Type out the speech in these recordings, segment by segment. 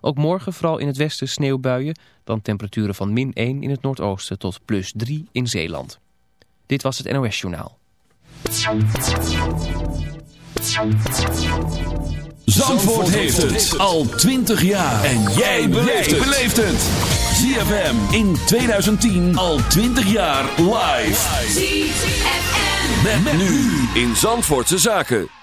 Ook morgen vooral in het westen sneeuwbuien. Dan temperaturen van min 1 in het noordoosten tot plus 3 in Zeeland. Dit was het NOS Journaal. Zandvoort heeft het al 20 jaar. En jij beleeft het. ZFM in 2010 al 20 jaar live. ZFM. Met, nu in Zandvoortse Zaken.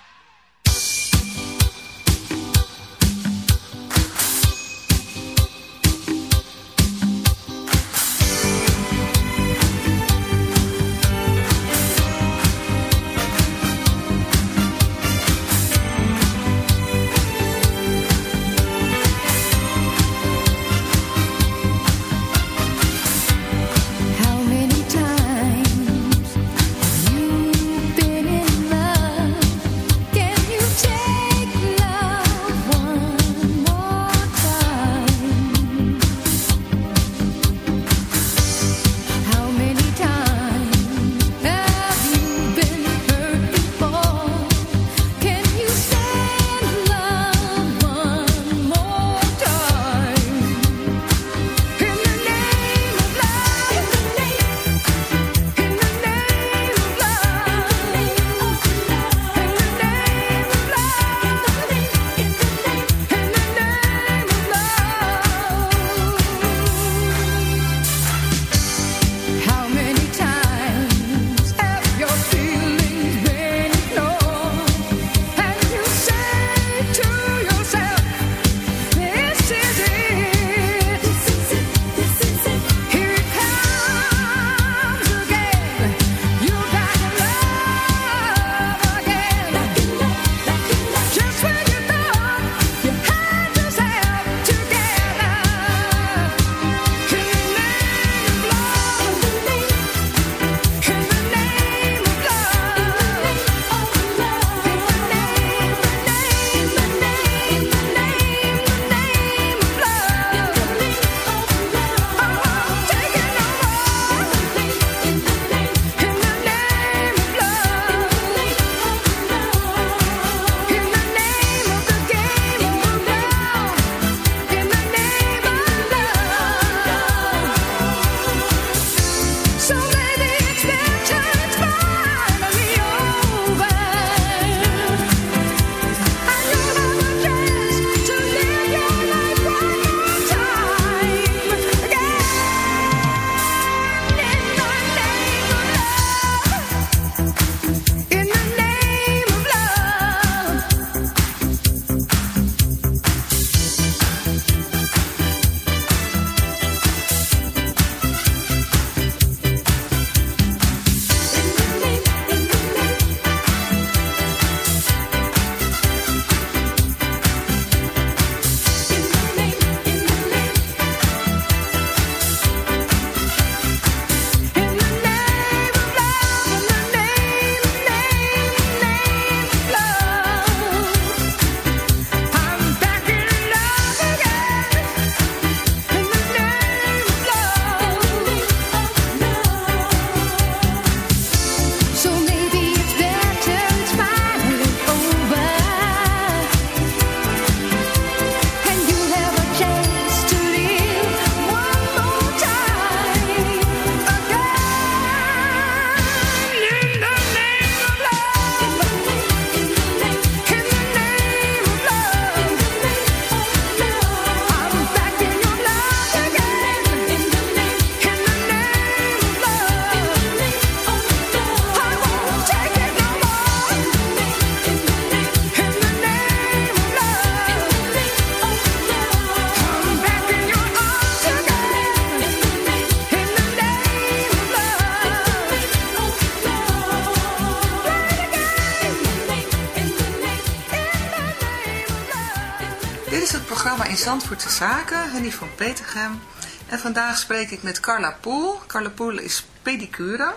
Zandvoortse Zaken, Henny van Petergem. En vandaag spreek ik met Carla Poel. Carla Poel is pedicure.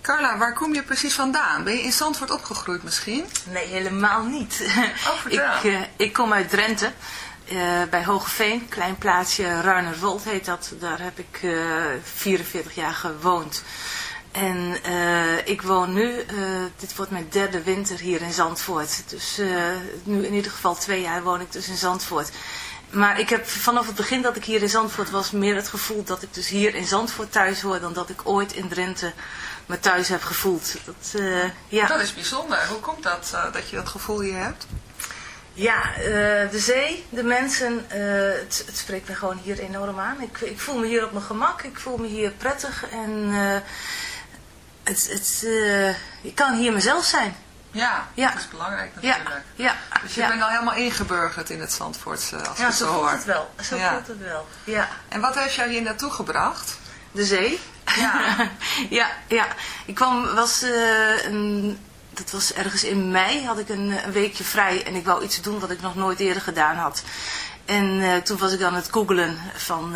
Carla, waar kom je precies vandaan? Ben je in Zandvoort opgegroeid misschien? Nee, helemaal niet. Oh, ik, uh, ik kom uit Drenthe, uh, bij Hogeveen, klein plaatsje, Ruinerwold heet dat. Daar heb ik uh, 44 jaar gewoond. En uh, ik woon nu, uh, dit wordt mijn derde winter hier in Zandvoort. Dus uh, nu in ieder geval twee jaar woon ik dus in Zandvoort. Maar ik heb vanaf het begin dat ik hier in Zandvoort was meer het gevoel dat ik dus hier in Zandvoort thuis hoor dan dat ik ooit in Drenthe me thuis heb gevoeld. Dat, ja. dat is bijzonder. Hoe komt dat, dat je dat gevoel hier hebt? Ja, de zee, de mensen, het, het, spreekt me gewoon hier enorm aan. Ik, ik, voel me hier op mijn gemak, ik voel me hier prettig en het, het, ik kan hier mezelf zijn. Ja, ja, dat is belangrijk natuurlijk. Ja, ja, dus je bent al helemaal ingeburgerd in het Zandvoortse, als ja, zo voelt het wel. Zo voelt het wel, ja. En wat heeft jou hier naartoe gebracht? De zee. Ja. ja, ja. Ik kwam, was, uh, een, dat was ergens in mei, had ik een, een, weekje vrij en ik wou iets doen wat ik nog nooit eerder gedaan had. En uh, toen was ik aan het googelen van,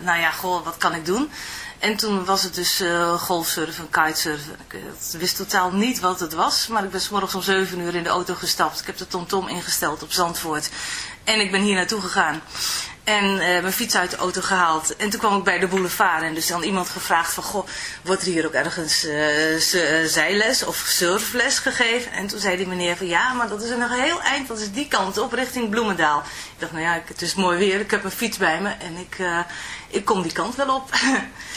nou ja, goh, wat kan ik doen? En toen was het dus uh, golfsurfen, kitesurfen. Ik wist totaal niet wat het was. Maar ik ben s morgens om 7 uur in de auto gestapt. Ik heb de TomTom -tom ingesteld op Zandvoort. En ik ben hier naartoe gegaan. En uh, mijn fiets uit de auto gehaald. En toen kwam ik bij de boulevard. En dus dan iemand gevraagd van... Goh, wordt er hier ook ergens uh, zijles of surfles gegeven? En toen zei die meneer van... Ja, maar dat is nog een heel eind. Dat is die kant op richting Bloemendaal. Ik dacht, nou ja, het is mooi weer. Ik heb een fiets bij me. En ik, uh, ik kom die kant wel op.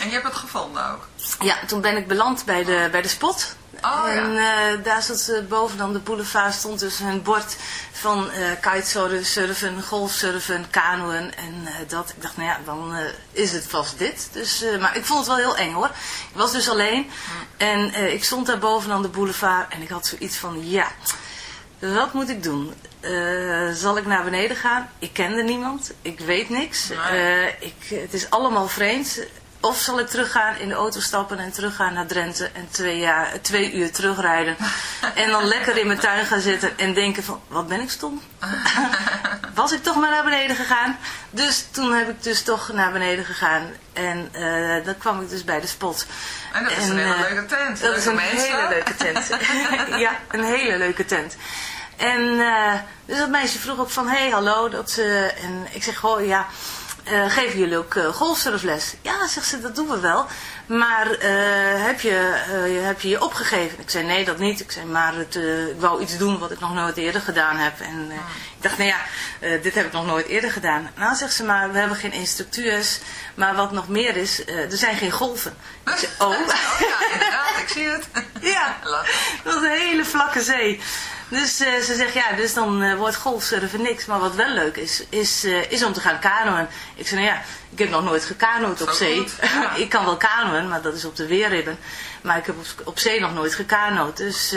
En je hebt het gevonden ook? Ja, toen ben ik beland bij de, bij de spot. Oh, en ja. uh, daar zat uh, bovenaan de boulevard stond dus een bord van uh, kitesurfen, golfsurfen, kanoën en dat. Ik dacht, nou ja, dan is het vast dit. Dus, maar ik vond het wel heel eng hoor. Ik was dus alleen en ik stond daar bovenaan de boulevard en ik had zoiets van, ja, wat moet ik doen? zal ik naar beneden gaan? Ik kende niemand, ik weet niks. Nee. ik, het is allemaal vreemd. Of zal ik teruggaan, in de auto stappen en teruggaan naar Drenthe en twee, jaar, twee uur terugrijden. En dan lekker in mijn tuin gaan zitten en denken van, wat ben ik stom? Was ik toch maar naar beneden gegaan? Dus toen heb ik dus toch naar beneden gegaan. En uh, dan kwam ik dus bij de spot. En dat is en, een hele leuke tent. Dat is een mensen. hele leuke tent. ja, een hele leuke tent. En uh, dus dat meisje vroeg ook van, hé, hey, hallo. Dat, en ik zeg, oh ja... Uh, geven jullie ook uh, golfsurfles? Ja, zegt ze, dat doen we wel. Maar uh, heb, je, heb je je opgegeven? Ik zei, nee, dat niet. Ik zei, maar het, ik wou iets doen wat ik nog nooit eerder gedaan heb. En Hmm. ik dacht, nou ja, dit heb ik nog nooit eerder gedaan. Nou, zegt ze, maar we hebben geen instructeurs. Maar wat nog meer is, er zijn geen golven. Ik zei, oh. oh ja, inderdaad, ik zie het. ja, dat is een hele vlakke zee. Dus uh, ze zegt, ja, dus dan uh, wordt golfsurfen niks. Maar wat wel leuk is, is, uh, is om te gaan kanoën. Ik zei, nou ja, ik heb nog nooit gekanoed op zee. goed, ja. ik kan wel kanoën, maar dat is op de weerribben. Maar ik heb op, op zee nog nooit gekanoed. Dus,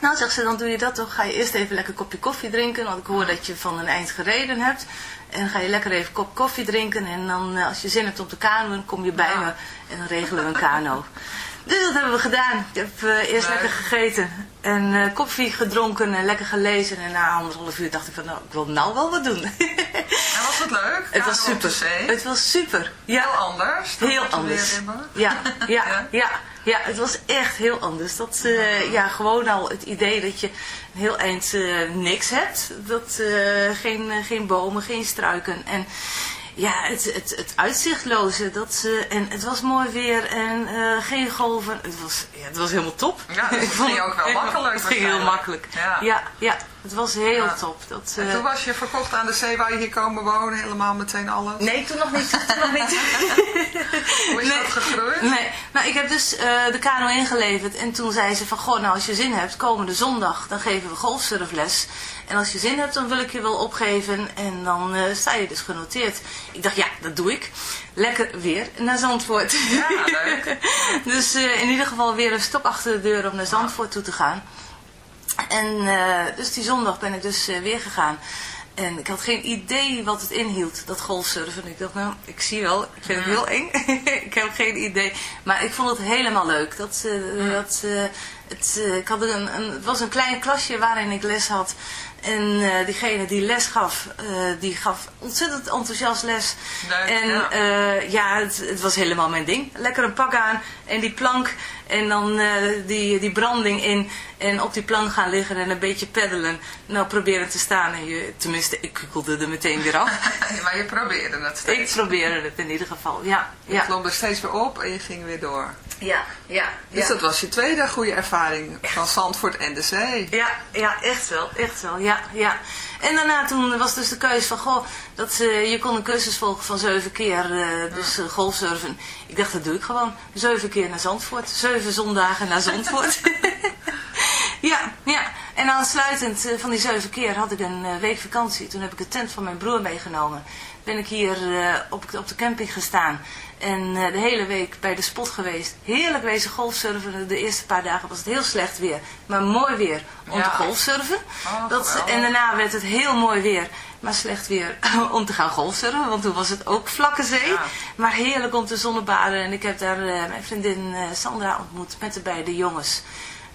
nou zegt ze, dan doe je dat toch. Ga je eerst even lekker een kopje koffie drinken. Want ik hoor dat je van een eind gereden hebt. En dan ga je lekker even een kop koffie drinken. En dan, als je zin hebt om te kanoën, kom je bij Ja. me. En dan regelen we een kano. Dus dat hebben we gedaan. Ik heb uh, eerst lekker gegeten en uh, koffie gedronken en lekker gelezen. En na anderhalf uur dacht ik van, nou, ik wil nou wel wat doen. En was het leuk? het was super. Het was super. Ja, Heel anders? heel anders. Ja, ja, Ja? ja, ja, het was echt heel anders. Dat, uh, ja, gewoon al het idee dat je een heel eind niks hebt. Dat, geen, geen bomen, geen struiken. En ja, het, het, het uitzichtloze. Dat, uh, en het was mooi weer en uh, geen golven. Het was, ja, het was helemaal top. Ja, dus het ging ook wel makkelijk Het ging heel makkelijk. Ja. ja, ja, het was heel Ja. top. Dat, En uh, toen was je verkocht aan de zee, waar je hier komen wonen, helemaal meteen alles. Nee, toen nog niet. Toen nog niet. Hoe is Nee. dat gegroeid? Nee, nou ik heb dus uh, de kano ingeleverd en toen zei ze van, goh, nou als je zin hebt, komende zondag, dan geven we golfsurfles. En als je zin hebt, dan wil ik je wel opgeven en dan uh, sta je dus genoteerd. Ik dacht, ja, dat doe ik. Lekker weer naar Zandvoort. Ja, leuk. dus uh, in ieder geval weer een stok achter de deur om naar Zandvoort toe te gaan. En uh, dus die zondag ben ik dus weer gegaan. En ik had geen idee wat het inhield, dat golfsurfen. Ik dacht, nou, ik zie wel, ik vind het heel eng. ik heb geen idee. Maar ik vond het helemaal leuk. Dat, dat, Het, ik had een, een, het was een klein klasje waarin ik les had. En uh, diegene die les gaf, uh, die gaf ontzettend enthousiast les. Leuk, en ja, uh, ja het, het, was helemaal mijn ding. Lekker een pak aan en die plank en dan die, die branding in. En op die plank gaan liggen en een beetje peddelen. Nou, proberen te staan. En je, tenminste, ik kukkelde er meteen weer af. maar je probeerde het steeds. Ik probeerde het in ieder geval, ja. Je ja. klom er steeds weer op en je ging weer door. Ja, ja. Dus ja. dat was je tweede goede ervaring van Zandvoort en de zee. Ja, ja, echt wel, echt wel, ja, ja. En daarna toen was dus de keuze van, goh, dat, uh, je kon een cursus volgen van zeven keer, uh, dus uh, golfsurfen. Ik dacht, dat doe ik gewoon. Zeven keer naar Zandvoort, zeven zondagen naar Zandvoort. ja, ja. En aansluitend van die zeven keer had ik een week vakantie. Toen heb ik de tent van mijn broer meegenomen. Ben ik hier op, op de camping gestaan. En uh, de hele week bij de spot geweest. Heerlijk wezen golfsurfen. De eerste paar dagen was het heel slecht weer. Maar mooi weer om Ja. te golfsurfen. Oh, dat, en daarna werd het heel mooi weer. Maar slecht weer om te gaan golfsurfen. Want toen was het ook vlakke zee. Ja. Maar heerlijk om te zonnebaden. En ik heb daar eh, mijn vriendin eh, Sandra ontmoet. Met de beide jongens.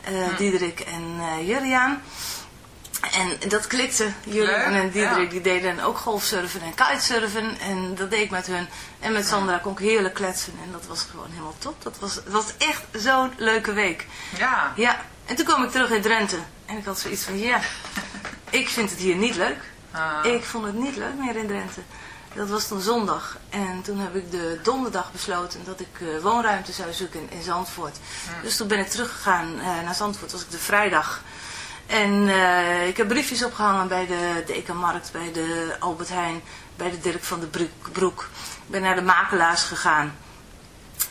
eh Hm. Diederik en eh Juriaan. En dat klikte. Leuk, en Diederik ja. die deden ook golfsurfen en kitesurfen. En dat deed ik met hun. En met Sandra kon ik heerlijk kletsen. En dat was gewoon helemaal top. Dat was, was echt zo'n leuke week. Ja. Ja, en toen kwam ik terug in Drenthe. En ik had zoiets van, ja, ik vind het hier niet leuk. Ah. Ik vond het niet leuk meer in Drenthe. Dat was toen zondag. En toen heb ik de donderdag besloten dat ik eh, woonruimte zou zoeken in, Zandvoort. Dus toen ben ik teruggegaan eh, naar Zandvoort. was ik de vrijdag. En eh, ik heb briefjes opgehangen bij de Dekenmarkt, bij de Albert Heijn, bij de Dirk van de Broek- Broek. Ik ben naar de makelaars gegaan.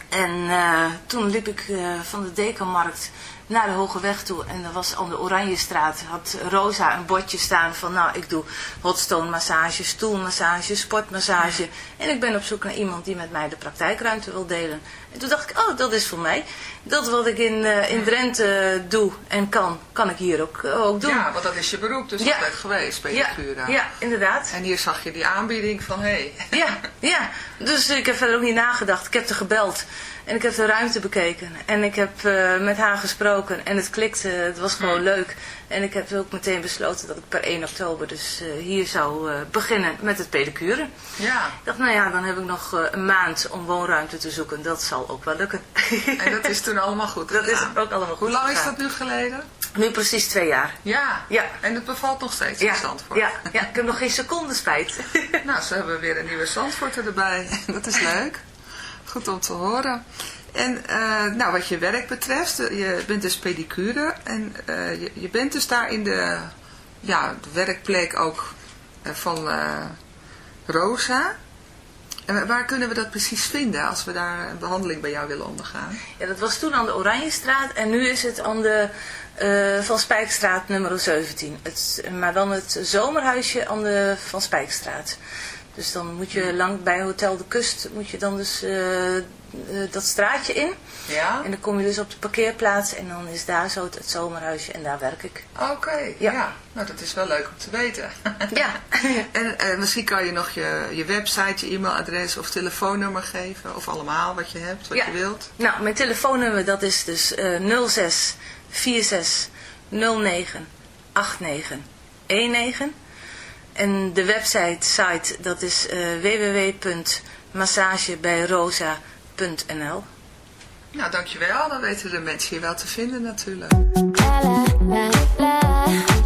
En eh, toen liep ik eh, van de Dekenmarkt naar de Hoge Weg toe. En er was aan de Oranjestraat, had Rosa een bordje staan van... nou, ik doe hotstone massage, stoelmassage, sportmassage. En ik ben op zoek naar iemand die met mij de praktijkruimte wil delen. En toen dacht ik, oh, dat is voor mij. Dat wat ik in, eh, in Drenthe doe en kan, kan ik hier ook, eh, ook doen. ja, want dat is je beroep dus Ja. altijd geweest, ja, pedicura. ja, inderdaad. En hier zag je die aanbieding van, hé, hey, Ja, ja. Dus ik heb verder ook niet nagedacht. Ik heb er gebeld. En ik heb de ruimte bekeken. En ik heb eh, met haar gesproken. En het klikte. Het was gewoon leuk. En ik heb ook meteen besloten dat ik per 1 oktober dus eh, hier zou eh, beginnen met het pedicure. ja. Ik dacht, nou ja, dan heb ik nog een maand om woonruimte te zoeken. Dat zal ook wel lukken. En dat is toen allemaal goed Dat is ook allemaal goed Hoe lang is dat nu geleden? Nu precies twee jaar. Ja. Ja. En het bevalt nog steeds Ja, in Zandvoort. ja, ja, ik heb nog geen seconde spijt. Nou, ze hebben weer een nieuwe Zandvoorter erbij. Dat is leuk. Goed om te horen. En eh, nou, wat je werk betreft, eh, je bent dus pedicure. En eh, je, je bent dus daar in de, ja, de werkplek ook van Rosa. En waar kunnen we dat precies vinden als we daar een behandeling bij jou willen ondergaan? Ja, dat was toen aan de Oranjestraat en nu is het aan de Van Spijkstraat nummer 17. Het, maar dan het zomerhuisje aan de Van Spijkstraat. Dus dan moet je lang bij Hotel de Kust, moet je dan dus eh, eh, dat straatje in. Ja? En dan kom je dus op de parkeerplaats en dan is daar zo het, het zomerhuisje en daar werk ik. Oké, ja. Ja. Nou, dat is wel leuk om te weten. Ja, En eh, misschien kan je nog je, je website, je e-mailadres of telefoonnummer geven. Of allemaal wat je hebt, wat Ja. je wilt. nou mijn telefoonnummer dat is dus eh 06 46 09 89 19. En de website site dat is eh www.massagebijrosa.nl Nou, dankjewel. Dan weten de mensen je wel te vinden natuurlijk. La la la la. La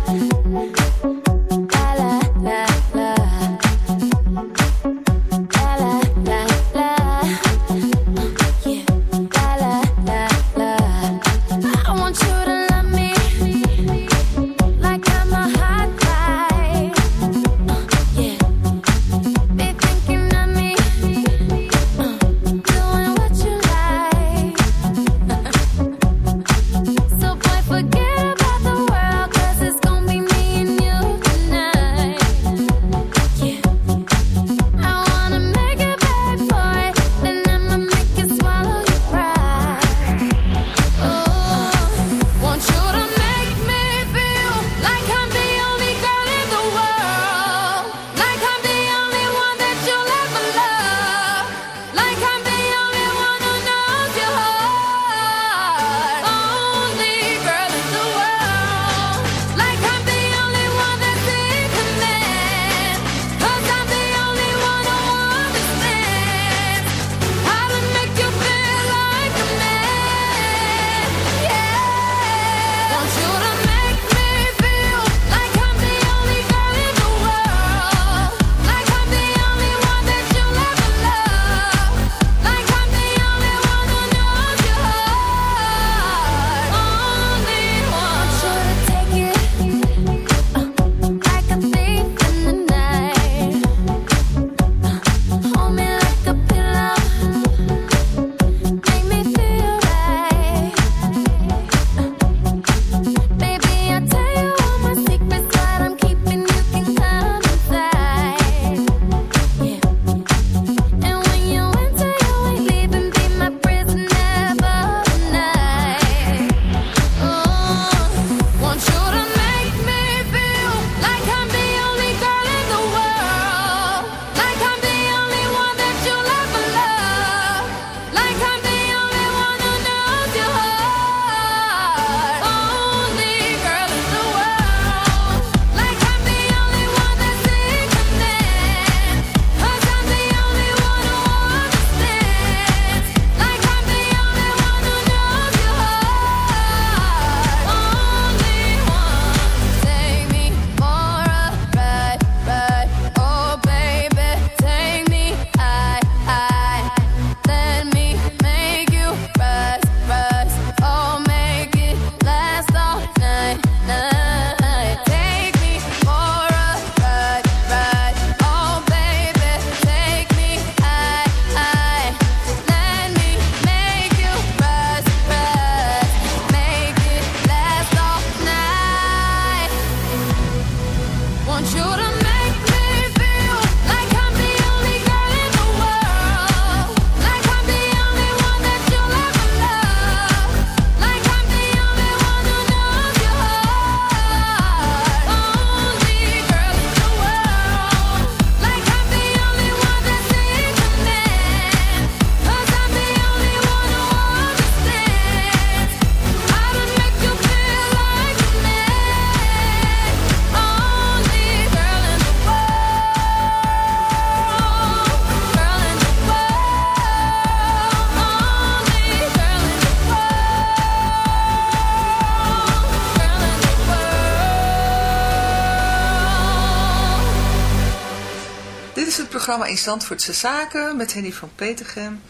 programma in Zandvoortse Zaken met Henny van Petergem.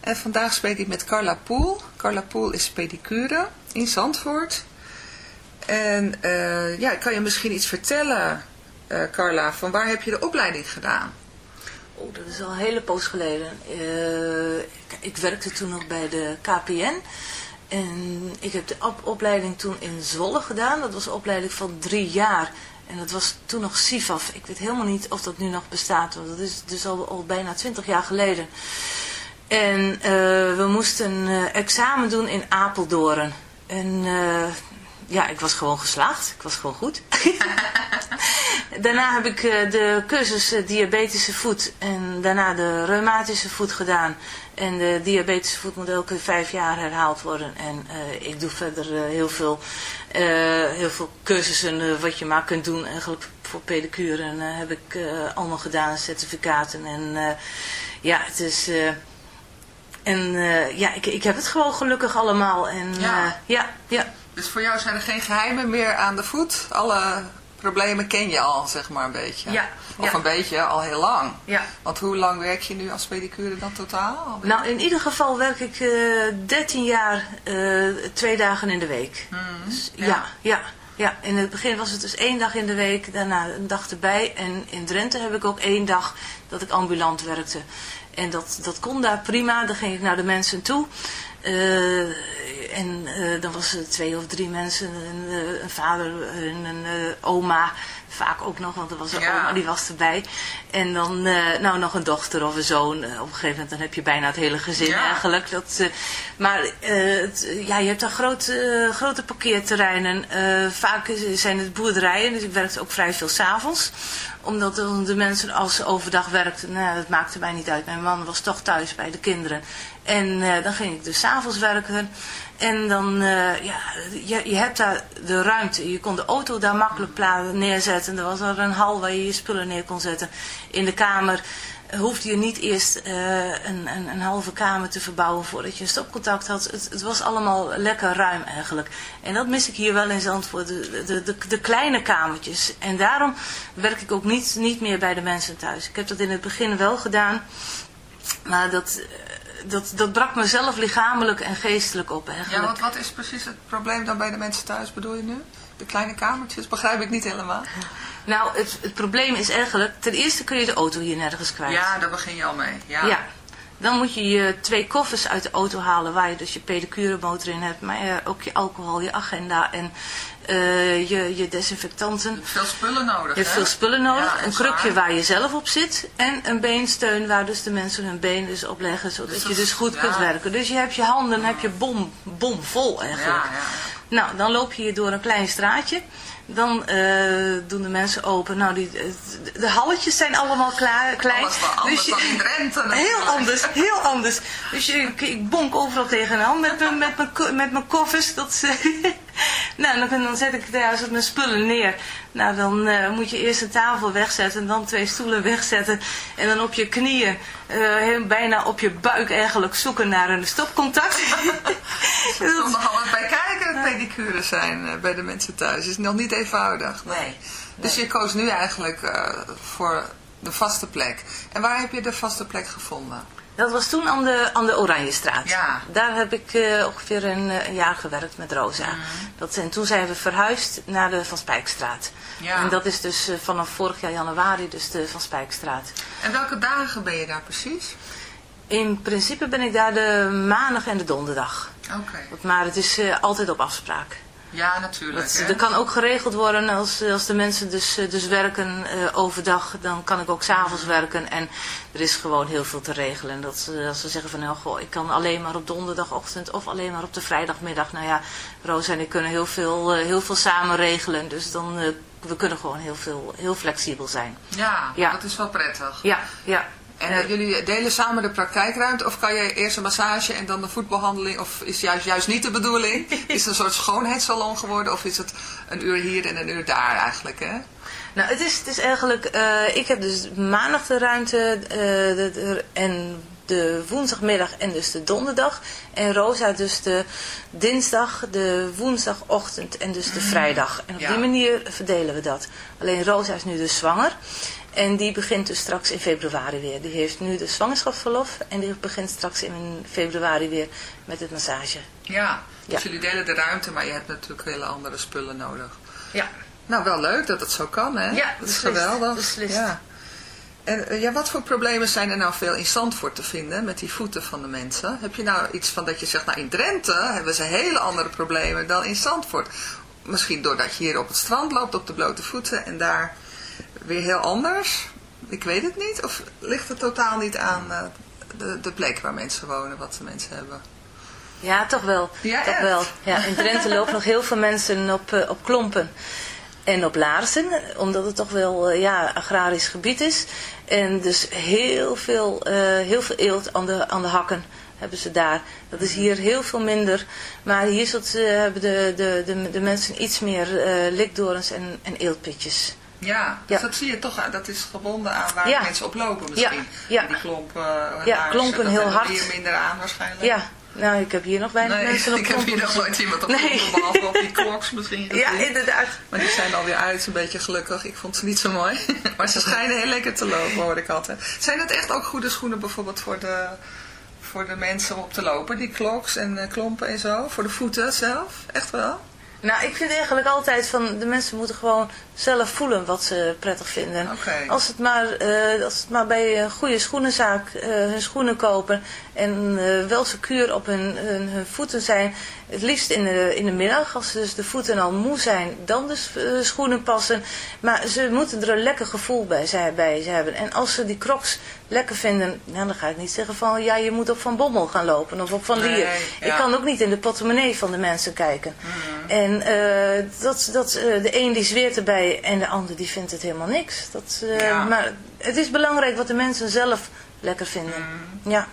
En vandaag spreek ik met Carla Poel. Carla Poel is pedicure in Zandvoort. En eh, ja, kan je misschien iets vertellen, eh, Carla, van waar heb je de opleiding gedaan? Oh, dat is al een hele poos geleden. Eh, ik, werkte toen nog bij de KPN. En ik heb de op- opleiding toen in Zwolle gedaan. Dat was een opleiding van drie jaar. En dat was toen nog SIFAF. Ik weet helemaal niet of dat nu nog bestaat. Want dat is dus al, bijna twintig jaar geleden. En eh, we moesten een eh, examen doen in Apeldoorn. En eh, ja, ik was gewoon geslaagd. Ik was gewoon goed. daarna heb ik de cursus diabetische voet en daarna de reumatische voet gedaan. En de diabetische voet moet elke vijf jaar herhaald worden. En eh, ik doe verder eh, heel, veel, eh, heel veel cursussen wat je maar kunt doen. Eigenlijk voor pedicure en, eh, heb ik allemaal gedaan, certificaten. En ja, het is... en ja, ik, ik heb het gewoon gelukkig allemaal. En ja, ja. Dus voor jou zijn er geen geheimen meer aan de voet? Alle problemen ken je al, zeg maar, een beetje? Ja, Of ja. een beetje, al heel lang? ja. Want hoe lang werk je nu als pedicure dan totaal? Nou, in ieder geval werk ik eh 13 jaar eh, twee dagen in de week. Dus, ja. ja. ja, ja. In het begin was het dus één dag in de week, daarna een dag erbij. En in Drenthe heb ik ook één dag dat ik ambulant werkte. En dat, dat kon daar prima, dan ging ik naar de mensen toe. Eh, en eh, dan was er twee of drie mensen, een, eh, een vader en een oma, vaak ook nog, want er was een Ja. oma die was erbij. En dan eh, nou nog een dochter of een zoon. Eh, op een gegeven moment dan heb je bijna het hele gezin Ja. eigenlijk. Dat, eh, maar het- ja, je hebt daar grote, grote parkeerterreinen. Vaak zijn het boerderijen, dus ik werkte ook vrij veel s'avonds omdat dan de mensen als ze overdag werkten, nou, dat maakte mij niet uit. Mijn man was toch thuis bij de kinderen. En dan ging ik dus s'avonds werken. En dan, eh, ja, je, je hebt daar de ruimte. Je kon de auto daar makkelijk neerzetten. Er was er een hal waar je je spullen neer kon zetten. In de kamer hoefde je niet eerst eh, een, een, een halve kamer te verbouwen voordat je een stopcontact had. Het, het was allemaal lekker ruim eigenlijk. En dat mis ik hier wel in Zandvoort, de, de, de, de kleine kamertjes. En daarom werk ik ook niet, niet meer bij de mensen thuis. Ik heb dat in het begin wel gedaan, maar dat, dat, dat brak mezelf lichamelijk en geestelijk op Ja, want wat is precies het probleem dan bij de mensen thuis, bedoel je nu? De kleine kamertjes, begrijp ik niet helemaal. Nou, het, het probleem is eigenlijk, ten eerste kun je de auto hier nergens kwijt. Ja, daar begin je al mee. Ja. Ja. Dan moet je je twee koffers uit de auto halen waar je dus je pedicure-motor in hebt, maar eh, ook je alcohol, je agenda en eh, je, je desinfectanten. Veel spullen nodig, Je hebt veel spullen nodig, Ja, een krukje waar. je zelf op zit en een beensteun waar dus de mensen hun been dus op leggen, zodat Dus je dus goed ja. kunt werken. Dus je hebt je handen, heb je bom, bom vol eigenlijk. ja, ja. Nou, dan loop je hier door een klein straatje. Dan eh, doen de mensen open. Nou, die, de, de halletjes zijn allemaal klaar, klein. Alles wel anders dan in Drenthe Heel anders, heel anders. Dus je, ik, ik bonk overal tegenaan met, mijn- met, mijn, met mijn koffers. Dat, eh, nou, dan, dan zet ik daar mijn spullen neer. Nou, dan eh, moet je eerst een tafel wegzetten, dan twee stoelen wegzetten. En dan op je knieën, eh, bijna op je buik eigenlijk zoeken naar een stopcontact. Er komt nog wat bij het pedicure zijn eh, bij de mensen thuis. is nog niet eenvoudig. Nee. Dus je koos nu eigenlijk eh, voor de vaste plek. En waar heb je de vaste plek gevonden? Dat was toen aan de, aan de Oranjestraat. Ja. Daar heb ik eh, ongeveer een, een jaar gewerkt met Rosa. Mhm. dat, en toen zijn we verhuisd naar de Van Spijkstraat. Ja. En dat is dus vanaf vorig jaar januari dus de Van Spijkstraat. En welke dagen ben je daar precies? In principe ben ik daar de maandag en de donderdag. Oké. Maar het is eh, altijd op afspraak. Ja, natuurlijk. Dat, er kan ook geregeld worden als, als de mensen dus, eh, dus werken eh, overdag. Dan kan ik ook s'avonds werken. En er is gewoon heel veel te regelen. Dat als ze zeggen van nou, goh, ik kan alleen maar op donderdagochtend of alleen maar op de vrijdagmiddag. Nou ja, Roos en ik kunnen heel veel, eh, heel veel samen regelen. Dus dan, eh, we kunnen gewoon heel, veel, heel flexibel zijn. Ja, Ja. dat is wel prettig. Ja, ja. En eh, jullie delen samen de praktijkruimte of kan je eerst een massage en dan de voetbehandeling? Of is juist, juist niet de bedoeling? Is het een soort schoonheidssalon geworden of is het een uur hier en een uur daar eigenlijk? Hè? Nou, het is, het is eigenlijk, eh, ik heb dus maandag de ruimte eh, de, de- en de woensdagmiddag en dus de donderdag. En Rosa dus de dinsdag, de woensdagochtend en dus de vrijdag. En op Ja. die manier verdelen we dat. Alleen Rosa is nu dus zwanger. En die begint dus straks in februari weer. Die heeft nu de zwangerschapsverlof en die begint straks in februari weer met het massage. Ja, dus Ja. jullie delen de ruimte, maar je hebt natuurlijk hele andere spullen nodig. Ja. Nou, wel leuk dat het zo kan, hè? Ja, dat is beslist, geweldig. beslist. Ja. En eh, ja, wat voor problemen zijn er nou veel in Zandvoort te vinden met die voeten van de mensen? Heb je nou iets van dat je zegt, nou in Drenthe hebben ze hele andere problemen dan in Zandvoort? Misschien doordat je hier op het strand loopt op de blote voeten en daar weer heel anders? Ik weet het niet. Of ligt het totaal niet aan eh, de, de plek waar mensen wonen, wat de mensen hebben? Ja, toch wel. Ja, toch echt? wel. Ja, in Drenthe lopen nog heel veel mensen op, eh, op klompen en op laarzen, omdat het toch wel eh, ja, agrarisch gebied is. En dus heel veel, heel veel eelt aan de, aan de hakken hebben ze daar. Dat is hier heel veel minder. Maar hier zult, hebben de, de, de, de mensen iets meer likdorens en, en eeltpitjes. Ja, dus Ja. dat zie je toch, dat is gebonden aan waar Ja. mensen op lopen misschien. Ja. Die klompen, eh, Ja, klompen dat heel hard. hier minder aan waarschijnlijk. Ja, nou ik heb hier nog weinig Nee, mensen op ik heb hier klompen nog nooit iemand op Nee. klompen, behalve op die kloks misschien. Ja, inderdaad. Maar die zijn alweer uit, een beetje gelukkig. Ik vond ze niet zo mooi. Maar ze schijnen heel lekker te lopen, hoor ik altijd. Zijn het echt ook goede schoenen bijvoorbeeld voor de, voor de mensen om op te lopen? Die kloks en eh, klompen en zo? Voor de voeten zelf? Echt wel? Nou, ik vind eigenlijk altijd van de mensen moeten gewoon zelf voelen wat ze prettig vinden. Als, het maar, eh, als het maar bij een goede schoenenzaak eh, hun schoenen kopen en eh, wel secuur op hun, hun, hun voeten zijn. Het liefst in de, in de middag, als dus de voeten al moe zijn, dan dus eh, schoenen passen. Maar ze moeten er een lekker gevoel bij, zijn, bij ze hebben. En als ze die crocs lekker vinden, nou, dan ga ik niet zeggen van ja, je moet op Van Bommel gaan lopen of op Van Lier. Nee, Ik kan ook niet in de portemonnee van de mensen kijken. En eh, dat, dat, de een die zweert erbij en de ander die vindt het helemaal niks. Dat, Ja. Maar het is belangrijk wat de mensen zelf lekker vinden. Ja. Ja.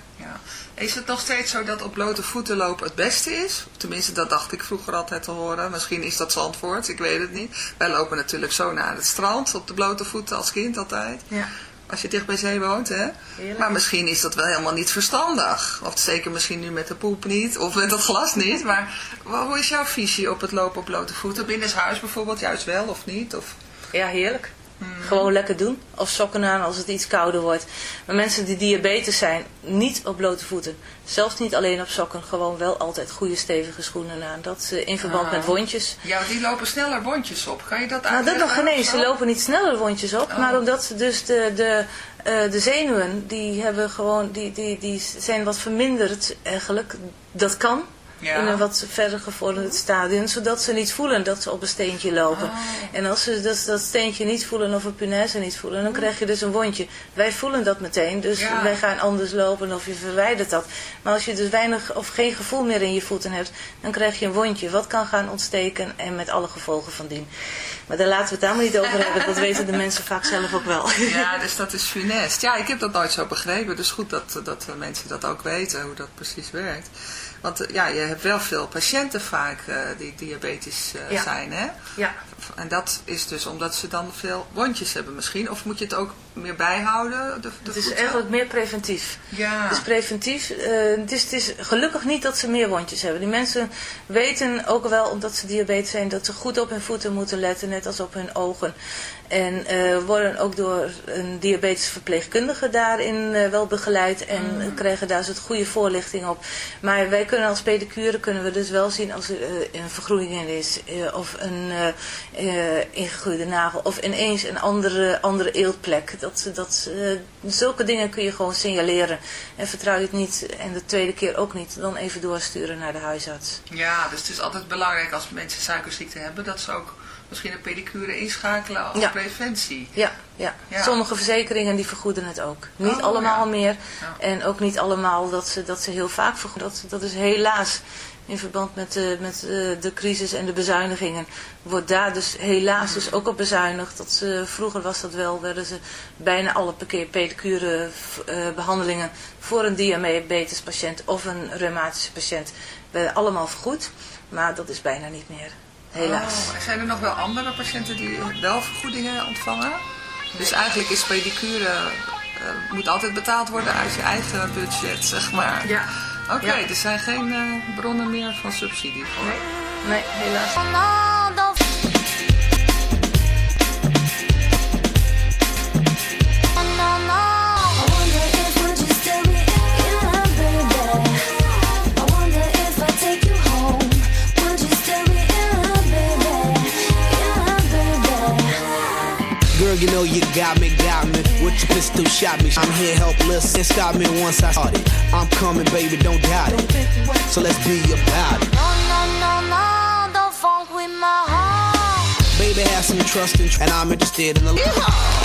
Is het nog steeds zo dat op blote voeten lopen het beste is? Tenminste, dat dacht ik vroeger altijd te horen. Misschien is dat Zandvoort, ik weet het niet. Wij lopen natuurlijk zo naar het strand op de blote voeten als kind altijd. ja. Als je dicht bij zee woont, hè? Heerlijk. Maar misschien is dat wel helemaal niet verstandig. Of zeker misschien nu met de poep niet, of met het glas niet. Maar hoe is jouw visie op het lopen op blote voeten? Binnenshuis bijvoorbeeld, juist wel of niet? Of... Ja, heerlijk. Gewoon lekker doen. Of sokken aan als het iets kouder wordt. Maar mensen die diabetes zijn, niet op blote voeten. Zelfs niet alleen op sokken. Gewoon wel altijd goede stevige schoenen aan. Dat eh, in verband Ah. met wondjes. Ja, die lopen sneller wondjes op. Kan je dat Nou, dat nog geen eens. Ze zo? lopen niet sneller wondjes op. Oh. Maar omdat ze dus de, de, eh, de zenuwen, die, hebben gewoon, die, die, die zijn wat verminderd eigenlijk. Dat kan. Ja. In een wat verder gevorderd stadium. Zodat ze niet voelen dat ze op een steentje lopen. Oh. En als ze dat, dat steentje niet voelen of een punaise niet voelen. Dan krijg je dus een wondje. Wij voelen dat meteen. Dus Ja. wij gaan anders lopen of je verwijdert dat. Maar als je dus weinig of geen gevoel meer in je voeten hebt. Dan krijg je een wondje. Wat kan gaan ontsteken. En met alle gevolgen van dien. Maar daar laten we het daar maar niet over hebben. Dat weten de mensen vaak zelf ook wel. Ja, dus dat is funest. Ja, ik heb dat nooit zo begrepen. Dus goed dat, dat mensen dat ook weten, hoe dat precies werkt. Want eh, ja, je hebt wel veel patiënten vaak eh, die diabetisch eh, Ja. zijn, hè? Ja. En dat is dus omdat ze dan veel wondjes hebben misschien. Of moet je het ook meer bijhouden? De, de Het is eigenlijk meer preventief. Ja. Het is preventief. eh, het, is, het is gelukkig niet dat ze meer wondjes hebben. Die mensen weten ook wel, omdat ze diabetes zijn, dat ze goed op hun voeten moeten letten, net als op hun ogen. En eh, worden ook door een diabetische verpleegkundige daarin eh, wel begeleid en krijgen daar zo'n goede voorlichting op. Maar wij kunnen als pedicure kunnen we dus wel zien als er een vergroening in is of een ingegroeide nagel of ineens een andere, andere eeltplek. Dat, dat, eh, zulke dingen kun je gewoon signaleren. En vertrouw je het niet en de tweede keer ook niet, dan even doorsturen naar de huisarts. Ja, dus het is altijd belangrijk als mensen suikerziekte hebben, dat ze ook misschien een pedicure inschakelen als Ja. preventie. Ja, ja. Ja. sommige verzekeringen die vergoeden het ook. Niet Oh, allemaal ja. meer. En ook niet allemaal dat ze, dat ze heel vaak vergoeden. Dat, dat is helaas in verband met, de, met de, de crisis en de bezuinigingen. Wordt daar dus helaas dus ook op bezuinigd. Dat ze, vroeger was dat wel, werden ze bijna alle pedicure eh, behandelingen voor een diabetespatiënt of een reumatische patiënt werden allemaal vergoed. Maar dat is bijna niet meer. Helaas. Oh, zijn er nog wel andere patiënten die wel vergoedingen ontvangen? Dus eigenlijk is pedicure, eh, moet altijd betaald worden uit je eigen budget, zeg maar. Ja. Oké, Ja. er zijn geen eh, bronnen meer van subsidie voor. Nee, nee, helaas. Girl, you know you got me, got me. With your pistol shot me. I'm here helpless and stop me once I started. I'm coming, baby, don't doubt it. So let's be about it. No, no, no, no, don't funk with my heart. Baby, have some trust and, tr- and I'm interested in the. Yeah.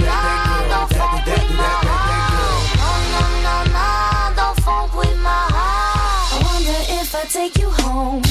Take you home.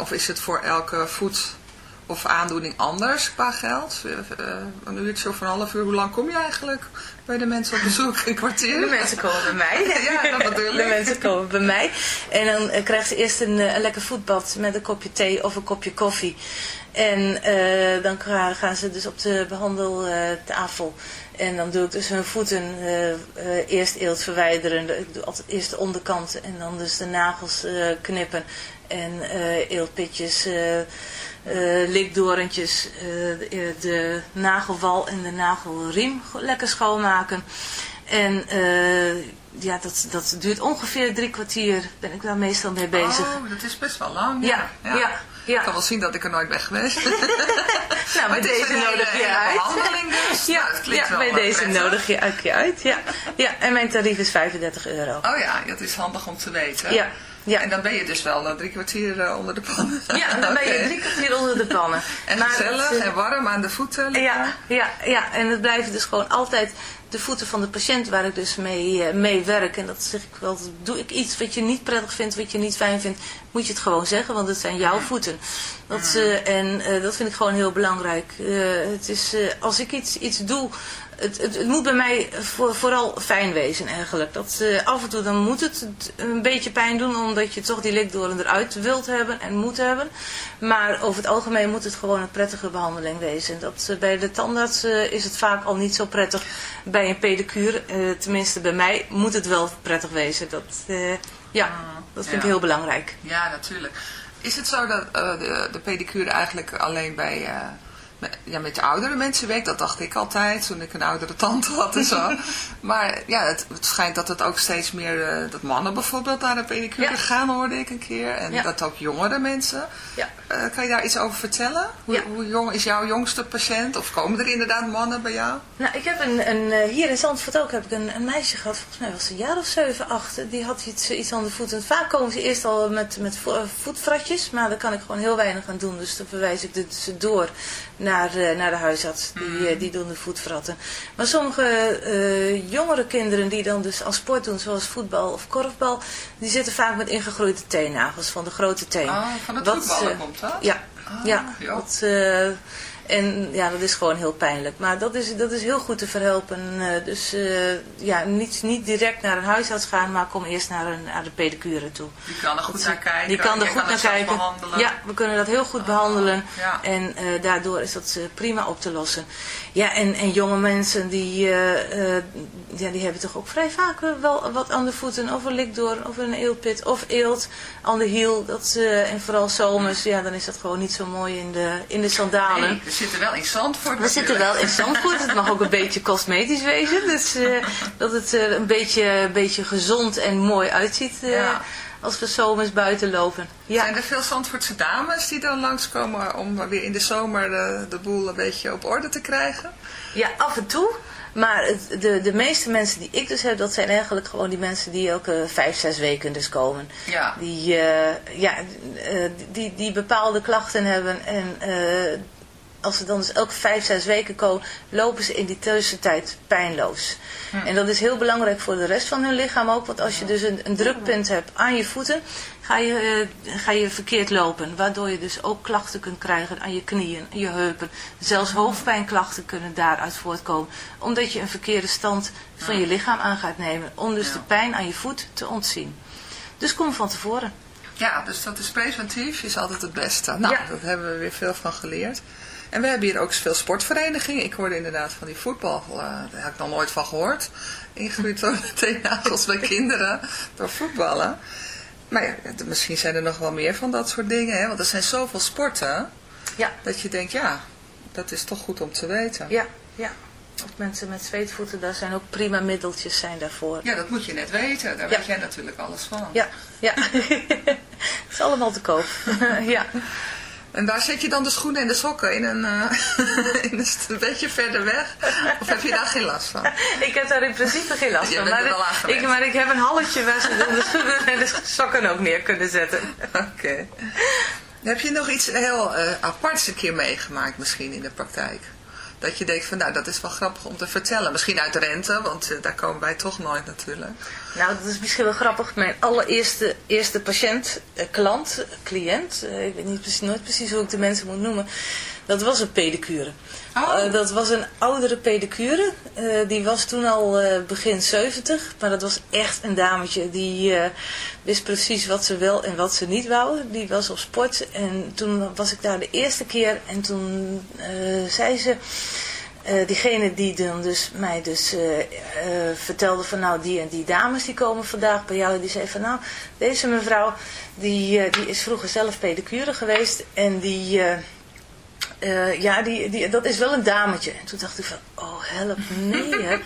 Of is het voor elke voet of aandoening anders qua geld? Een uurtje of een half uur, hoe lang kom je eigenlijk bij de mensen op bezoek? Een kwartier? De mensen komen bij mij. Ja, dat bedoel De mensen komen bij mij. En dan eh, krijgen ze eerst een, eh, een lekker voetbad met een kopje thee of een kopje koffie. En eh, dan ga- gaan ze dus op de behandeltafel. En dan doe ik dus hun voeten eerst eelt verwijderen. Ik doe altijd eerst de onderkant en dan dus de nagels knippen. En eh eeltpitjes, eh eh, likdorentjes, de, nagelwal en de nagelriem lekker schoonmaken. En ja, dat, dat duurt ongeveer drie kwartier. Ben ik daar meestal mee bezig. Oh, dat is best wel lang. ja, ja, ja. Ik kan wel zien dat ik er nooit ben geweest. Nou, Maar deze nodig je uit. dus. Ja, Nou, ja bij deze prettig. nodig je uit. Je uit ja. ja, en mijn tarief is 35 euro. Oh ja, dat is handig om te weten. Ja, ja. En dan ben je dus wel eh, drie kwartier eh, onder de pan. Ja, dan ben je drie kwartier onder de pannen. En Maar gezellig het, eh, en warm aan de voeten. liggen. Ja, ja, ja, en het blijven dus gewoon altijd de voeten van de patiënt waar ik dus mee, mee werk. En dat zeg ik wel, doe ik iets wat je niet prettig vindt, wat je niet fijn vindt, moet je het gewoon zeggen, want het zijn jouw voeten. Dat, eh, en dat vind ik gewoon heel belangrijk. Het is, als ik iets, iets doe, het, het, het moet bij mij voor, vooral fijn wezen eigenlijk. Dat, eh, af en toe dan moet het een beetje pijn doen, omdat je toch die likdoren eruit wilt hebben en moet hebben. Maar over het algemeen moet het gewoon een prettige behandeling wezen. Dat, eh, bij de tandarts eh, is het vaak al niet zo prettig. Bij een pedicure, tenminste bij mij, moet het wel prettig wezen. Dat, ja, dat vind ik heel belangrijk. Ja, natuurlijk. Is het zo dat de, de pedicure eigenlijk alleen bij, ja, met de oudere mensen werkt? Dat dacht ik altijd toen ik een oudere tante had en zo. maar ja, het, het schijnt dat het ook steeds meer, eh, dat mannen bijvoorbeeld naar de pedicure Ja. gaan hoorde ik een keer. En Ja. dat ook jongere mensen. Ja. Eh, kan je daar iets over vertellen? Hoe, hoe jong is jouw jongste patiënt? Of komen er inderdaad mannen bij jou? Nou, ik heb een, een, eh, hier in Zandvoort ook heb ik een, een meisje gehad, volgens mij was ze een jaar of zeven, acht. Die had iets, iets aan de voeten. Vaak komen ze eerst al met, met vo- voetvratjes, maar daar kan ik gewoon heel weinig aan doen. Dus dan verwijs ik ze door naar, eh, naar de huisarts. Die, eh, die doen de voetvratten. Maar sommige eh, jongere kinderen die dan dus als sport doen, zoals voetbal of korfbal, die zitten vaak met ingegroeide teennagels van de grote teen. Oh, van het Wat, voetballen komt dat? Ja, Ah, ja. Dat, en ja, dat is gewoon heel pijnlijk. Maar dat is, dat is heel goed te verhelpen. Eh, dus eh, ja, niet, niet direct naar een huisarts gaan, maar kom eerst naar, een, naar de pedicure toe. Die kan er goed Dat- naar kijken. Die kan er goed naar kijken. behandelen. Ja, we kunnen dat heel goed behandelen. ja. En eh, daardoor is dat prima op te lossen. Ja, en, en jonge mensen die, ja, die hebben toch ook vrij vaak wel wat aan de voeten. Of een likdoor, of een eelpit, of eelt aan de hiel. Dat, en vooral zomers, ja, dan is dat gewoon niet zo mooi in de, in de sandalen. Nee, zitten wel in Zandvoort We zitten wel in Zandvoort. Het mag ook een beetje cosmetisch wezen. Dus eh, dat het er een beetje, een beetje gezond en mooi uitziet eh, Ja. als we zomers buiten lopen. Ja. Zijn er veel Zandvoortse dames die dan langskomen om weer in de zomer de, de boel een beetje op orde te krijgen? ja, af en toe. Maar de, de meeste mensen die ik dus heb, dat zijn eigenlijk gewoon die mensen die elke vijf, zes weken dus komen. Ja. Die, ja, die, die bepaalde klachten hebben en als ze dan dus elke vijf, zes weken komen, lopen ze in die tussentijd pijnloos. En dat is heel belangrijk voor de rest van hun lichaam ook, want als je dus een, een drukpunt hebt aan je voeten, ga je, eh, ga je verkeerd lopen. Waardoor je dus ook klachten kunt krijgen aan je knieën, je heupen. Zelfs hoofdpijnklachten kunnen daaruit voortkomen, omdat je een verkeerde stand van je lichaam aan gaat nemen, om dus Ja. de pijn aan je voet te ontzien. Dus kom van tevoren. Ja, dus dat is preventief, is altijd het beste. Nou, Ja. daar hebben we weer veel van geleerd. En we hebben hier ook veel sportverenigingen. Ik hoorde inderdaad van die voetbal, eh, daar heb ik nog nooit van gehoord. Ingegroeid door de teennagels bij kinderen door voetballen. Maar ja, misschien zijn er nog wel meer van dat soort dingen. Hè? Want er zijn zoveel sporten Ja, dat je denkt, ja, dat is toch goed om te weten. ja, ja. Ook mensen met zweetvoeten, daar zijn ook prima middeltjes zijn daarvoor. Ja, dat moet je net weten. Daar Ja. weet jij natuurlijk alles van. Ja, ja. Het is allemaal te koop. ja. En daar zet je dan de schoenen en de sokken in een, eh, in een beetje verder weg? Of heb je daar geen last van? Ik heb daar in principe geen last van. Maar, ik, maar ik heb een halletje waar ze dan de schoenen en de sokken ook neer kunnen zetten. Oké. Heb je nog iets heel eh, aparts een keer meegemaakt misschien in de praktijk? Dat je denkt van nou dat is wel grappig om te vertellen. Misschien uit Rente, want eh, daar komen wij toch nooit natuurlijk. Nou, dat is misschien wel grappig. Mijn allereerste eerste patiënt, eh, klant, cliënt, eh, ik weet niet nooit precies hoe ik de mensen moet noemen. Dat was een pedicure. Oh. Eh, dat was een oudere pedicure. Eh, die was toen al eh, begin 70. Maar dat was echt een dametje. Die wist precies wat ze wel en wat ze niet wou. Die was op sport. En toen was ik daar de eerste keer. En toen zei ze... diegene die dan dus mij dus vertelde van nou die en die dames die komen vandaag bij jou. Die zei van nou deze mevrouw die, die is vroeger zelf pedicure geweest. En die... eh, ja, die, die, dat is wel een dametje. En toen dacht ik van, oh help, nee hè.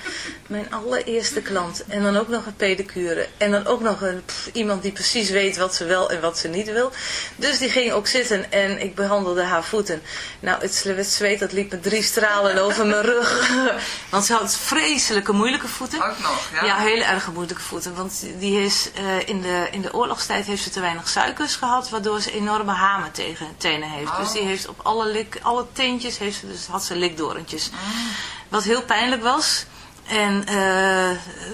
Mijn allereerste klant. En dan ook nog een pedicure. En dan ook nog een, pff, iemand die precies weet wat ze wel en wat ze niet wil. Dus die ging ook zitten en ik behandelde haar voeten. Nou, het, zwe- het zweet dat liep me drie stralen over mijn rug. Want ze had vreselijke moeilijke voeten. Ook nog, ja? Ja, heel erg moeilijke voeten. Want die is, eh, in, de, in de oorlogstijd heeft ze te weinig suikers gehad, waardoor ze enorme hamen tegen tenen heeft. Dus die heeft op alle, lik, alle teentjes heeft ze, dus had ze likdorentjes. Wat heel pijnlijk was. En eh,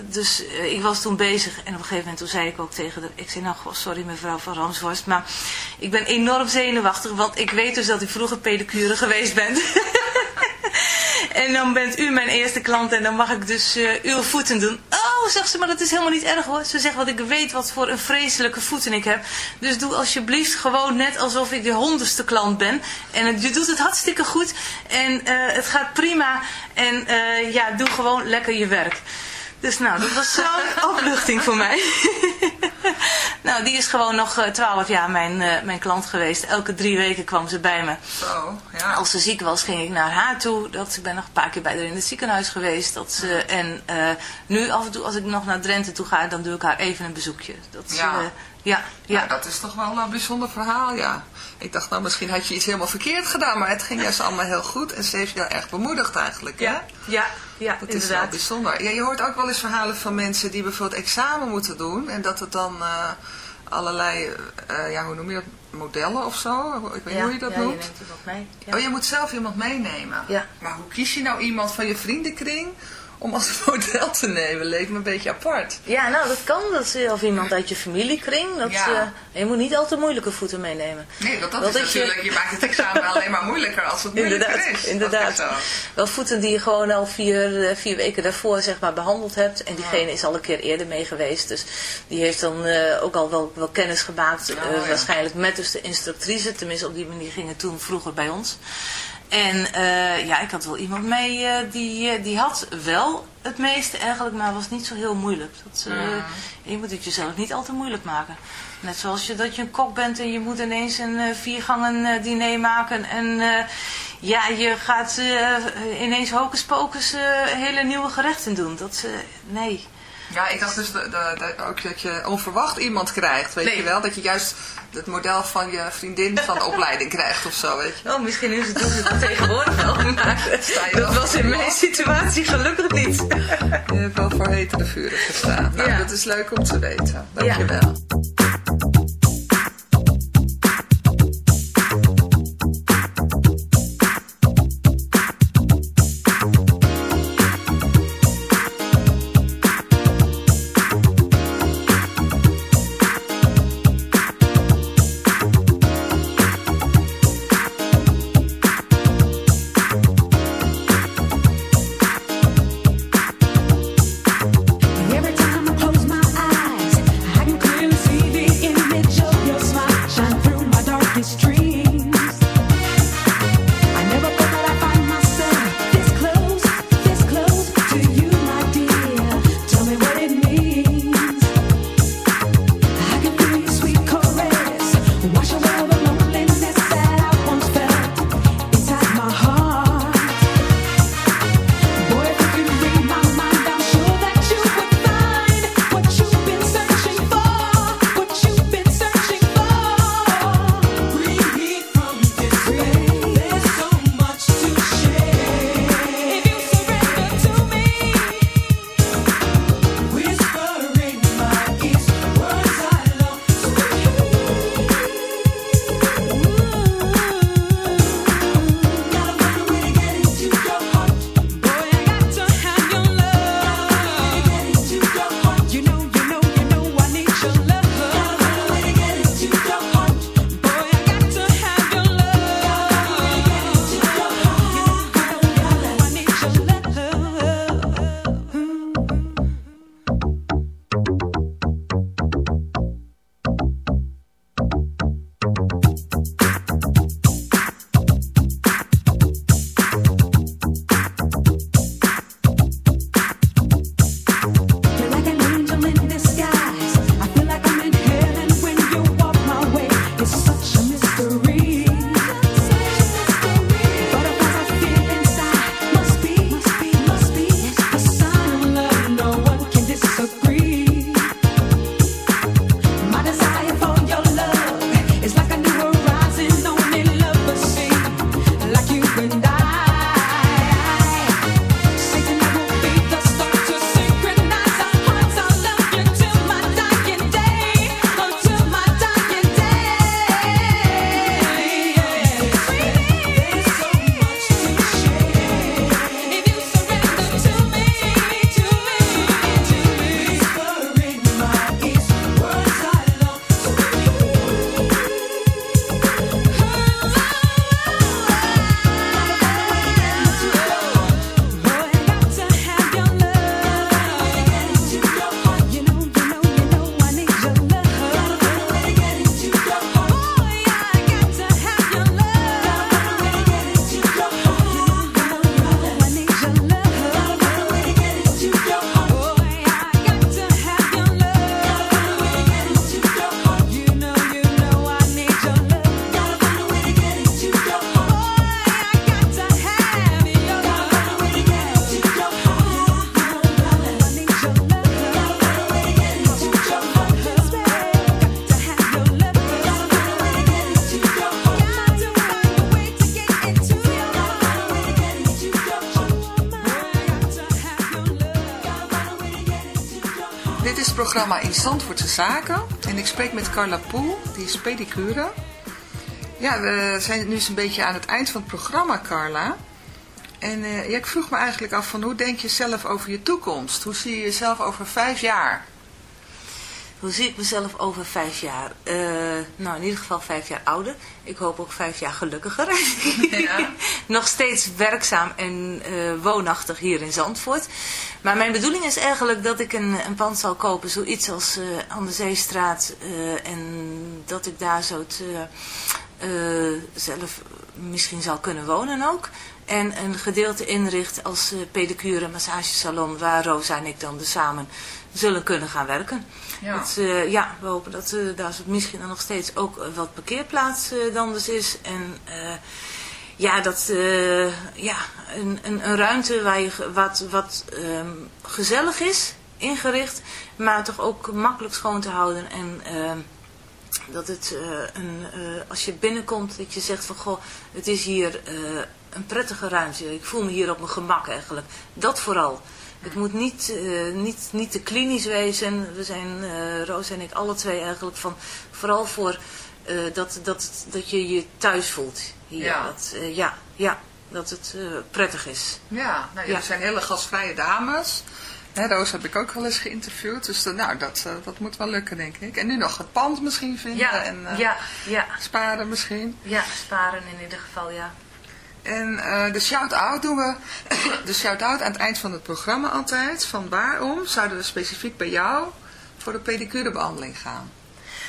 dus eh, ik was toen bezig en op een gegeven moment toen zei ik ook tegen haar, ik zei nou goh, sorry mevrouw van Ramshorst, maar ik ben enorm zenuwachtig, want ik weet dus dat u vroeger pedicure geweest bent. En dan bent u mijn eerste klant en dan mag ik dus eh, uw voeten doen. Oh, zegt ze, maar dat is helemaal niet erg hoor. Ze zegt, want ik weet wat voor een vreselijke voeten ik heb. Dus doe alsjeblieft gewoon net alsof ik de honderdste klant ben. En het- je doet het hartstikke goed en eh, het gaat prima. En eh, ja, doe gewoon lekker je werk. Dus nou, dat was zo'n opluchting voor mij. nou, die is gewoon nog eh, twaalf jaar mijn, eh, mijn klant geweest. Elke drie weken kwam ze bij me. Zo, ja. Als ze ziek was, ging ik naar haar toe. Dat, ik ben nog een paar keer bij haar in het ziekenhuis geweest. Dat ze, en eh, nu af en toe, als ik nog naar Drenthe toe ga, dan doe ik haar even een bezoekje. Dat, ze, Ja. ja, ja. Ja, dat is toch wel een bijzonder verhaal, ja. Ik dacht, nou, misschien had je iets helemaal verkeerd gedaan, maar het ging juist allemaal heel goed. En ze heeft je echt bemoedigd eigenlijk, hè? ja, ja, ja, Dat is wel inderdaad. bijzonder. Ja, je hoort ook wel eens verhalen van mensen die bijvoorbeeld examen moeten doen. En dat het dan eh, allerlei, eh, ja, hoe noem je dat, modellen of zo? Ik weet niet hoe je dat ja, je noemt. neemt op mee. Ja. Oh, je moet zelf iemand meenemen. Ja. Maar hoe kies je nou iemand van je vriendenkring om als model te nemen? Leek me een beetje apart. Ja, nou dat kan. Dat is, of iemand uit je familiekring. Dat, Ja. eh, je moet niet al te moeilijke voeten meenemen. Nee, want dat Wel is dat je- natuurlijk, je... maakt het examen alleen maar moeilijker als het moeilijker Inderdaad, is. Dat inderdaad. is. Wel voeten die je gewoon al vier, eh, vier weken daarvoor zeg maar, behandeld hebt. En diegene is al een keer eerder mee geweest. Dus die heeft dan eh, ook al wel, wel kennis gemaakt. eh, Oh, ja. Waarschijnlijk met dus de instructrice. Tenminste op die manier ging het toen vroeger bij ons. En eh, ja, ik had wel iemand mee eh, die, eh, die had wel het meeste eigenlijk, maar was niet zo heel moeilijk. Dat, Je moet het jezelf niet al te moeilijk maken. Net zoals je, dat je een kok bent en je moet ineens een viergangen diner maken. En ja, je gaat ineens hocus pocus hele nieuwe gerechten doen. Dat, nee. Ja, ik dacht dus de, de- de- ook dat je onverwacht iemand krijgt, weet Nee. je wel? Dat je juist het model van je vriendin van de opleiding krijgt of zo, weet je Oh, misschien is het dat tegenwoordig wel. Maar dat was in mijn situatie gelukkig niet. Je hebt wel voor hetere vuren gestaan. Nou, Ja. dat is leuk om te weten. Dankjewel. Every programma In Zandvoortse Zaken. En ik spreek met Carla Poel, die is pedicure. Ja, we zijn nu eens een beetje aan het eind van het programma, Carla. En eh, ja, ik vroeg me eigenlijk af van hoe denk je zelf over je toekomst? Hoe zie je jezelf over vijf jaar? Hoe zie ik mezelf over vijf jaar? Eh, nou, in ieder geval vijf jaar ouder. Ik hoop ook vijf jaar gelukkiger. Ja. Nog steeds werkzaam en eh, woonachtig hier in Zandvoort. Maar mijn bedoeling is eigenlijk dat ik een, een pand zal kopen. Zoiets als eh, aan de Zeestraat. eh, en dat ik daar zo eh, eh, zelf misschien zal kunnen wonen ook. En een gedeelte inricht als eh, pedicure massagesalon. Waar Rosa en ik dan dus samen zullen kunnen gaan werken. Ja. Eh, ja, we hopen dat eh, daar misschien dan nog steeds ook eh, wat parkeerplaats dan dus is. En ja, dat, ja een, een, een ruimte waar je, wat, wat ehm, gezellig is, ingericht, maar toch ook makkelijk schoon te houden. En ehm, dat het, een, als je binnenkomt, dat je zegt van, goh, het is hier een prettige ruimte. Ik voel me hier op mijn gemak eigenlijk. Dat vooral. Het moet niet, eh, niet, niet te klinisch wezen. We zijn, eh Roos en ik, alle twee eigenlijk van, vooral voor eh, dat, dat, dat je je thuis voelt. Hier. Ja. Dat, ja, ja, dat het prettig is. Ja, nou, Ja. jullie zijn hele gastvrije dames. Hè, Roos heb ik ook wel eens geïnterviewd. Dus nou, dat, dat moet wel lukken, denk ik. En nu nog het pand misschien vinden. en ja, ja, sparen misschien. ja, sparen in ieder geval, ja. En eh, de shout-out doen we, de shout-out aan het eind van het programma altijd. Van waarom zouden we specifiek bij jou voor de pedicurebehandeling gaan?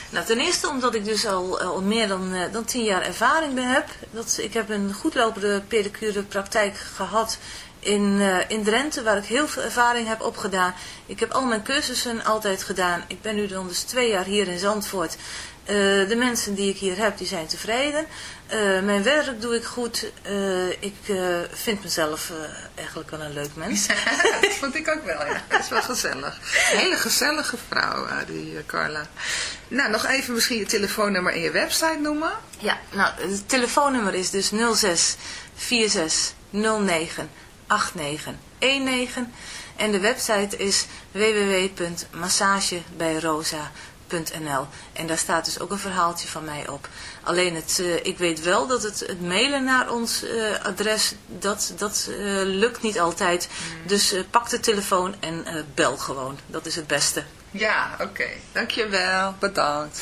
Nou, ten eerste omdat ik dus al, al meer dan, eh, dan tien jaar ervaring ben heb. Dat, ik heb een goedlopende pedicure praktijk gehad in, eh, in Drenthe, waar ik heel veel ervaring heb opgedaan. Ik heb al mijn cursussen altijd gedaan. Ik ben nu dan dus twee jaar hier in Zandvoort. Eh, de mensen die ik hier heb, die zijn tevreden. Eh, mijn werk doe ik goed. Eh, ik vind mezelf eigenlijk wel een leuk mens. dat vond ik ook wel, ja. Dat is wel gezellig. Een hele gezellige vrouw, die Carla. Nou, nog even misschien je telefoonnummer en je website noemen. Ja, nou, het telefoonnummer is dus 06 46 09 89 19. En de website is En daar staat dus ook een verhaaltje van mij op. Alleen het, eh, ik weet wel dat het, het mailen naar ons eh, adres, dat, dat eh, lukt niet altijd. Dus eh, pak de telefoon en eh, bel gewoon. Dat is het beste. Ja, oké. Dankjewel. Bedankt.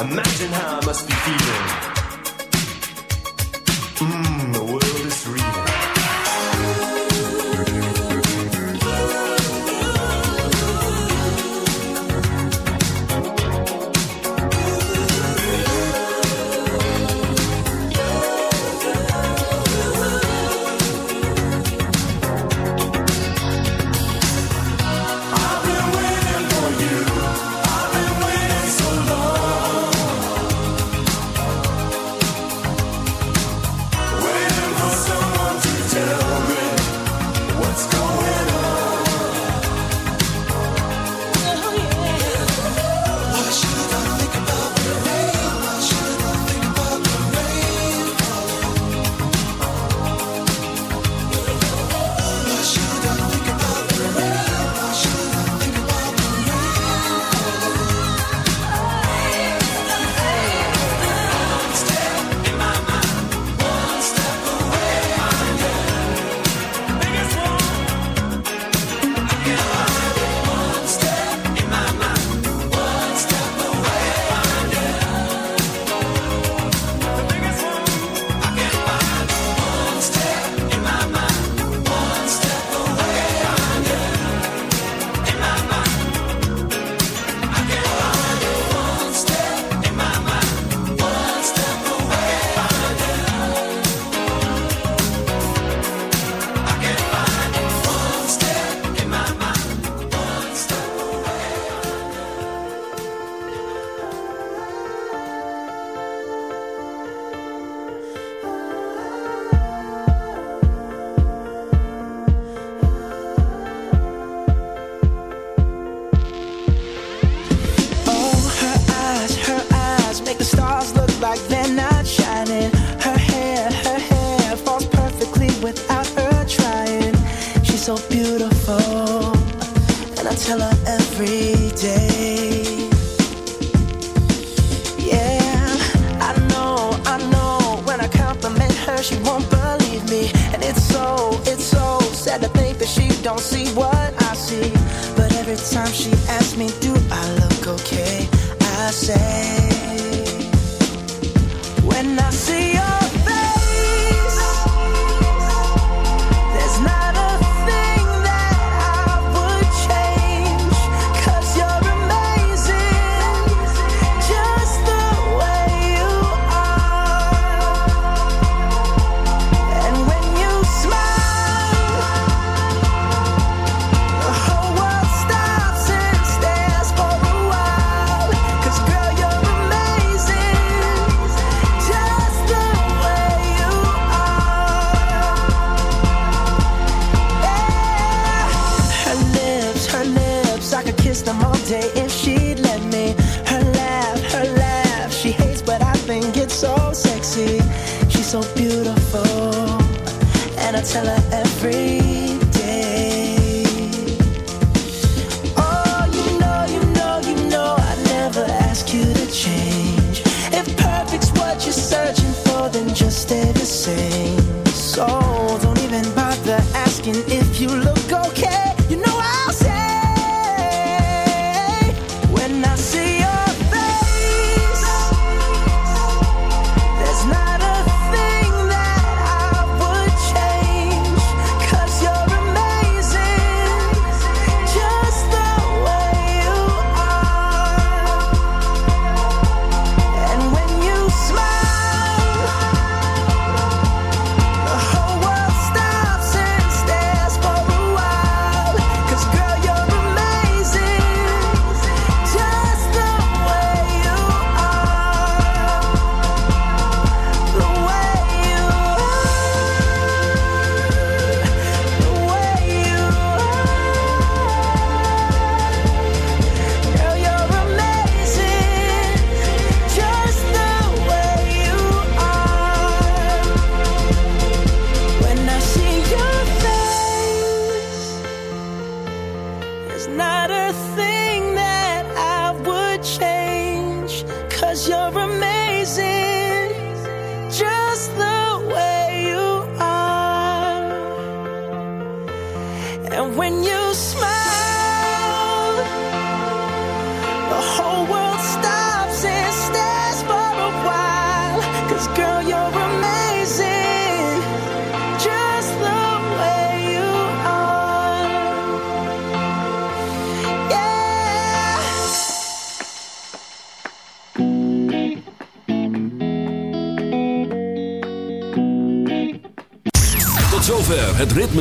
Imagine how I must be feeling.